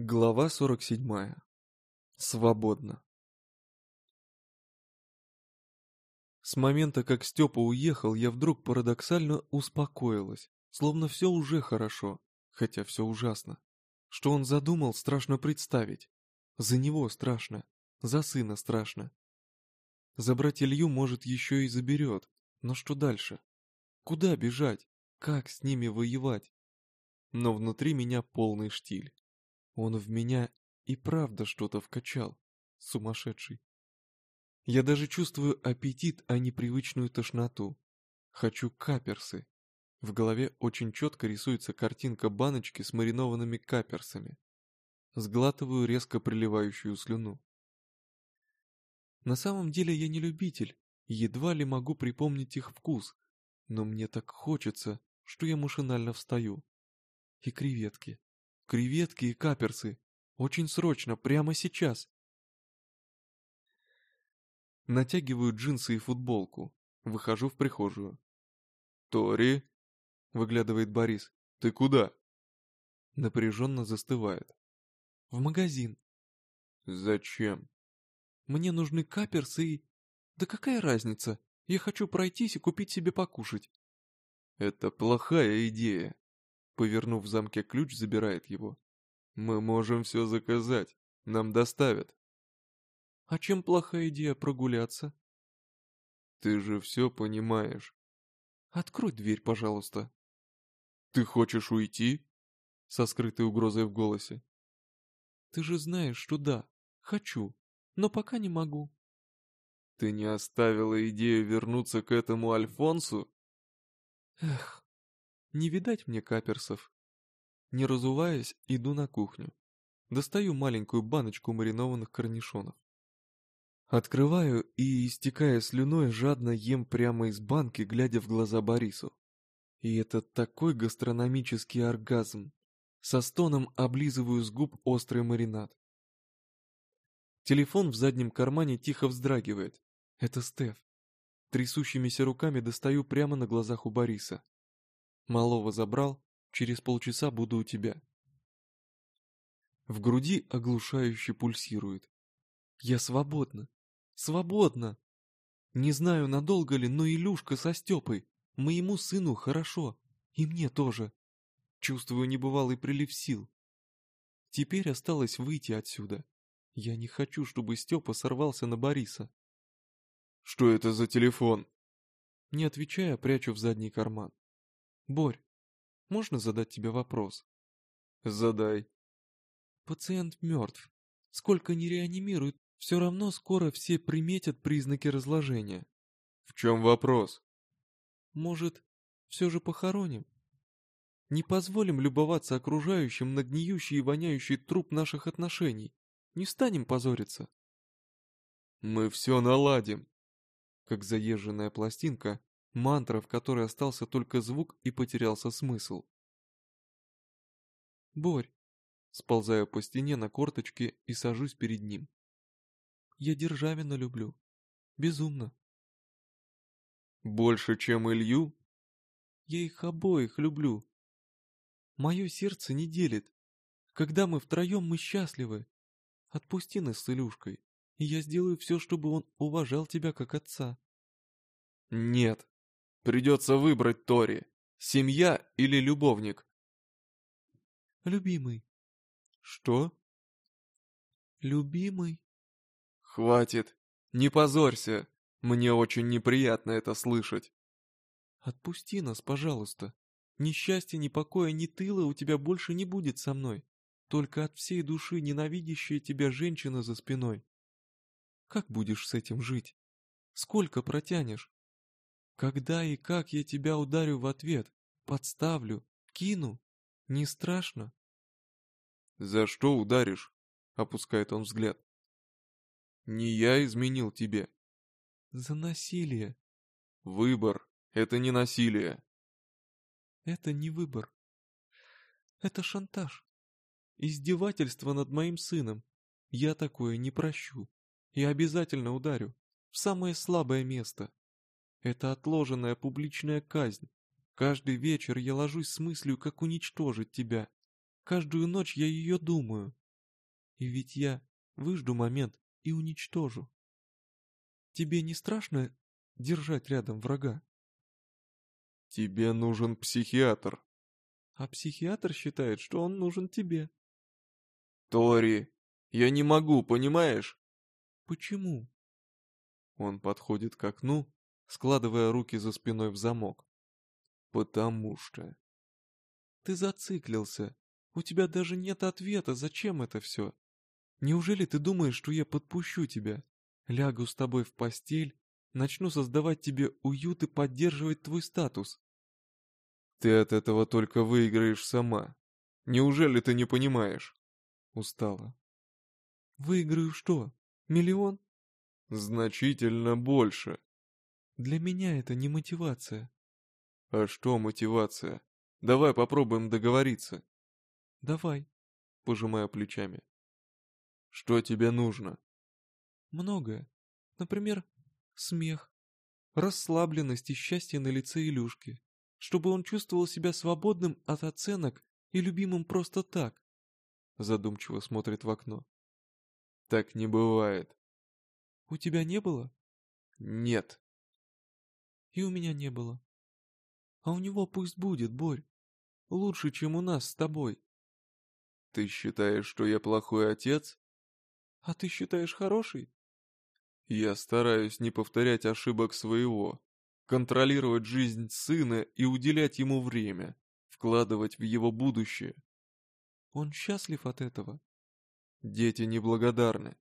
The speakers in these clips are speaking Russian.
Глава 47. Свободно. С момента, как Степа уехал, я вдруг парадоксально успокоилась, словно все уже хорошо, хотя все ужасно. Что он задумал, страшно представить. За него страшно, за сына страшно. Забрать Илью, может, еще и заберет, но что дальше? Куда бежать? Как с ними воевать? Но внутри меня полный штиль. Он в меня и правда что-то вкачал. Сумасшедший. Я даже чувствую аппетит, а не привычную тошноту. Хочу каперсы. В голове очень четко рисуется картинка баночки с маринованными каперсами. Сглатываю резко приливающую слюну. На самом деле я не любитель, едва ли могу припомнить их вкус, но мне так хочется, что я машинально встаю. И креветки. Креветки и каперсы. Очень срочно, прямо сейчас. Натягиваю джинсы и футболку. Выхожу в прихожую. «Тори?» — выглядывает Борис. «Ты куда?» Напряженно застывает. «В магазин». «Зачем?» «Мне нужны каперсы и...» «Да какая разница? Я хочу пройтись и купить себе покушать». «Это плохая идея», Повернув в замке ключ, забирает его. «Мы можем все заказать. Нам доставят». «А чем плохая идея прогуляться?» «Ты же все понимаешь». «Открой дверь, пожалуйста». «Ты хочешь уйти?» Со скрытой угрозой в голосе. «Ты же знаешь, что да, хочу, но пока не могу». «Ты не оставила идею вернуться к этому Альфонсу?» «Эх, не видать мне каперсов. Не разуваясь, иду на кухню. Достаю маленькую баночку маринованных корнишонов. Открываю и, истекая слюной, жадно ем прямо из банки, глядя в глаза Борису. И это такой гастрономический оргазм. Со стоном облизываю с губ острый маринад. Телефон в заднем кармане тихо вздрагивает. Это Стеф. Трясущимися руками достаю прямо на глазах у Бориса. Малого забрал, через полчаса буду у тебя. В груди оглушающе пульсирует. Я свободна. Свободна. Не знаю, надолго ли, но Илюшка со Степой. Моему сыну хорошо. И мне тоже. Чувствую небывалый прилив сил. Теперь осталось выйти отсюда. Я не хочу, чтобы Степа сорвался на Бориса. «Что это за телефон?» Не отвечая, прячу в задний карман. Борь, можно задать тебе вопрос? Задай. Пациент мертв. Сколько не реанимируют, все равно скоро все приметят признаки разложения. В чем вопрос? Может, все же похороним? Не позволим любоваться окружающим на гниющий и воняющий труп наших отношений. Не станем позориться. Мы все наладим. Как заезженная пластинка, Мантра, в которой остался только звук и потерялся смысл. «Борь!» Сползаю по стене на корточке и сажусь перед ним. «Я Державина люблю. Безумно». «Больше, чем Илью?» «Я их обоих люблю. Мое сердце не делит. Когда мы втроем, мы счастливы. Отпусти нас с Илюшкой, и я сделаю все, чтобы он уважал тебя как отца». «Нет», Придется выбрать Тори. Семья или любовник? Любимый. Что? Любимый. Хватит. Не позорься. Мне очень неприятно это слышать. Отпусти нас, пожалуйста. Ни счастья, ни покоя, ни тыла у тебя больше не будет со мной. Только от всей души ненавидящая тебя женщина за спиной. Как будешь с этим жить? Сколько протянешь? Когда и как я тебя ударю в ответ? Подставлю? Кину? Не страшно? За что ударишь? Опускает он взгляд. Не я изменил тебе. За насилие. Выбор — это не насилие. Это не выбор. Это шантаж. Издевательство над моим сыном. Я такое не прощу. И обязательно ударю. В самое слабое место. Это отложенная публичная казнь. Каждый вечер я ложусь с мыслью, как уничтожить тебя. Каждую ночь я ее думаю. И ведь я выжду момент и уничтожу. Тебе не страшно держать рядом врага? Тебе нужен психиатр. А психиатр считает, что он нужен тебе. Тори, я не могу, понимаешь? Почему? Он подходит к окну, складывая руки за спиной в замок. Потому что... Ты зациклился. У тебя даже нет ответа, зачем это все? Неужели ты думаешь, что я подпущу тебя? Лягу с тобой в постель, начну создавать тебе уют и поддерживать твой статус. Ты от этого только выиграешь сама. Неужели ты не понимаешь? Устала. Выиграю что? Миллион? Значительно больше. Для меня это не мотивация. А что мотивация? Давай попробуем договориться. Давай, пожимая плечами. Что тебе нужно? Многое. Например, смех, расслабленность и счастье на лице Илюшки, чтобы он чувствовал себя свободным от оценок и любимым просто так. Задумчиво смотрит в окно. Так не бывает. У тебя не было? Нет. И у меня не было. А у него пусть будет, Борь. Лучше, чем у нас с тобой. Ты считаешь, что я плохой отец? А ты считаешь хороший? Я стараюсь не повторять ошибок своего, контролировать жизнь сына и уделять ему время, вкладывать в его будущее. Он счастлив от этого? Дети неблагодарны.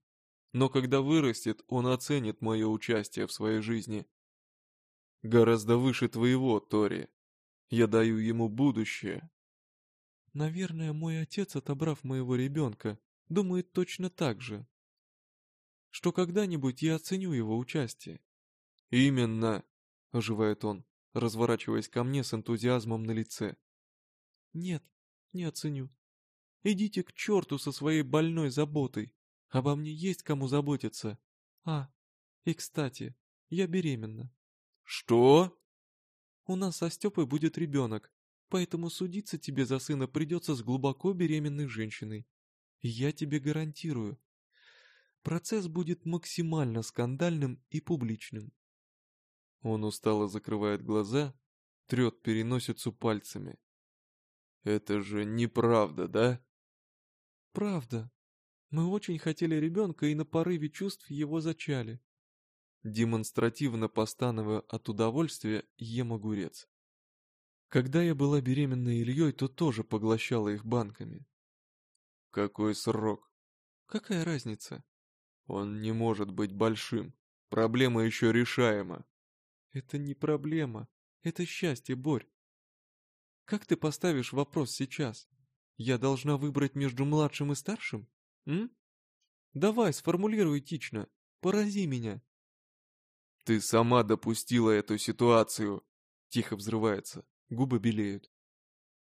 Но когда вырастет, он оценит мое участие в своей жизни. Гораздо выше твоего, Тори. Я даю ему будущее. Наверное, мой отец, отобрав моего ребенка, думает точно так же. Что когда-нибудь я оценю его участие. Именно, оживает он, разворачиваясь ко мне с энтузиазмом на лице. Нет, не оценю. Идите к черту со своей больной заботой. Обо мне есть кому заботиться. А, и кстати, я беременна. Что? У нас со Степой будет ребенок, поэтому судиться тебе за сына придется с глубоко беременной женщиной. Я тебе гарантирую. Процесс будет максимально скандальным и публичным. Он устало закрывает глаза, трет переносицу пальцами. Это же неправда, да? Правда. Мы очень хотели ребенка и на порыве чувств его зачали. Демонстративно постановая от удовольствия, ем огурец. Когда я была беременна Ильей, то тоже поглощала их банками. Какой срок? Какая разница? Он не может быть большим. Проблема еще решаема. Это не проблема. Это счастье, Борь. Как ты поставишь вопрос сейчас? Я должна выбрать между младшим и старшим? М? Давай, сформулируй этично. Порази меня. Ты сама допустила эту ситуацию. Тихо взрывается. Губы белеют.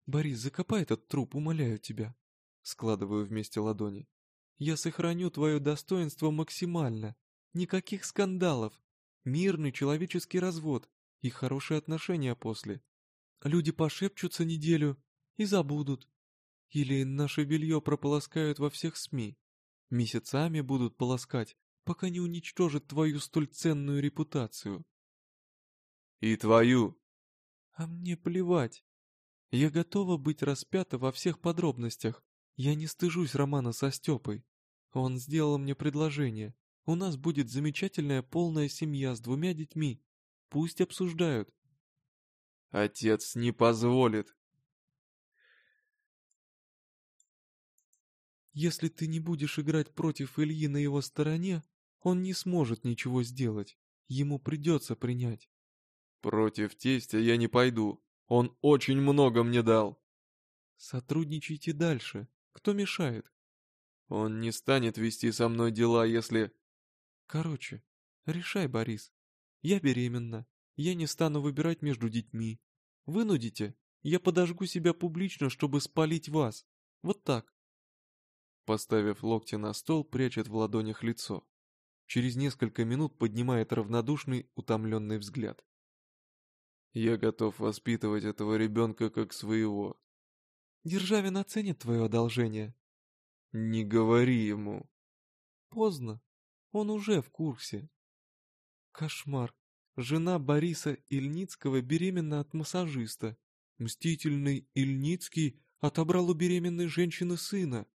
Борис, закопай этот труп, умоляю тебя. Складываю вместе ладони. Я сохраню твое достоинство максимально. Никаких скандалов. Мирный человеческий развод и хорошие отношения после. Люди пошепчутся неделю и забудут. Или наше белье прополоскают во всех СМИ. Месяцами будут полоскать, пока не уничтожат твою столь ценную репутацию. И твою. А мне плевать. Я готова быть распята во всех подробностях. Я не стыжусь романа со Степой. Он сделал мне предложение. У нас будет замечательная полная семья с двумя детьми. Пусть обсуждают. Отец не позволит. Если ты не будешь играть против Ильи на его стороне, он не сможет ничего сделать. Ему придется принять. Против тестя я не пойду. Он очень много мне дал. Сотрудничайте дальше. Кто мешает? Он не станет вести со мной дела, если... Короче, решай, Борис. Я беременна. Я не стану выбирать между детьми. Вынудите? Я подожгу себя публично, чтобы спалить вас. Вот так. Поставив локти на стол, прячет в ладонях лицо. Через несколько минут поднимает равнодушный, утомленный взгляд. «Я готов воспитывать этого ребенка как своего». «Державин оценит твое одолжение». Не говори ему. Поздно. Он уже в курсе. Кошмар. Жена Бориса Ильницкого беременна от массажиста. Мстительный Ильницкий отобрал у беременной женщины сына.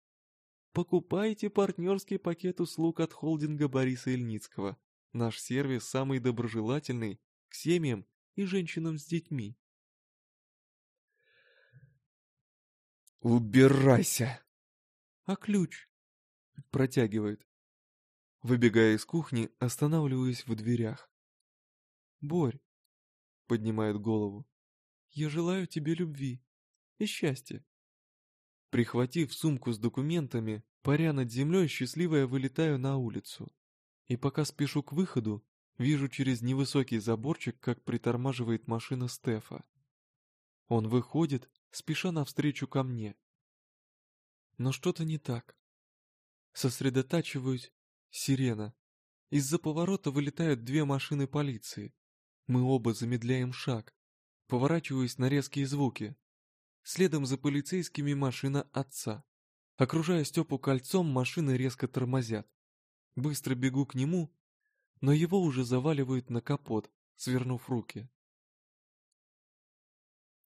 Покупайте партнерский пакет услуг от холдинга Бориса Ильницкого. Наш сервис самый доброжелательный к семьям и женщинам с детьми. «Убирайся!» «А ключ?» Протягивает. Выбегая из кухни, останавливаюсь в дверях. «Борь!» Поднимает голову. «Я желаю тебе любви и счастья!» Прихватив сумку с документами, паря над землей, счастливая вылетаю на улицу. И пока спешу к выходу, вижу через невысокий заборчик, как притормаживает машина Стефа. Он выходит, спеша навстречу ко мне. Но что-то не так. Сосредотачиваюсь. Сирена. Из-за поворота вылетают две машины полиции. Мы оба замедляем шаг. Поворачиваюсь на резкие звуки. Следом за полицейскими машина отца. Окружая Степу кольцом, машины резко тормозят. Быстро бегу к нему, но его уже заваливают на капот, свернув руки.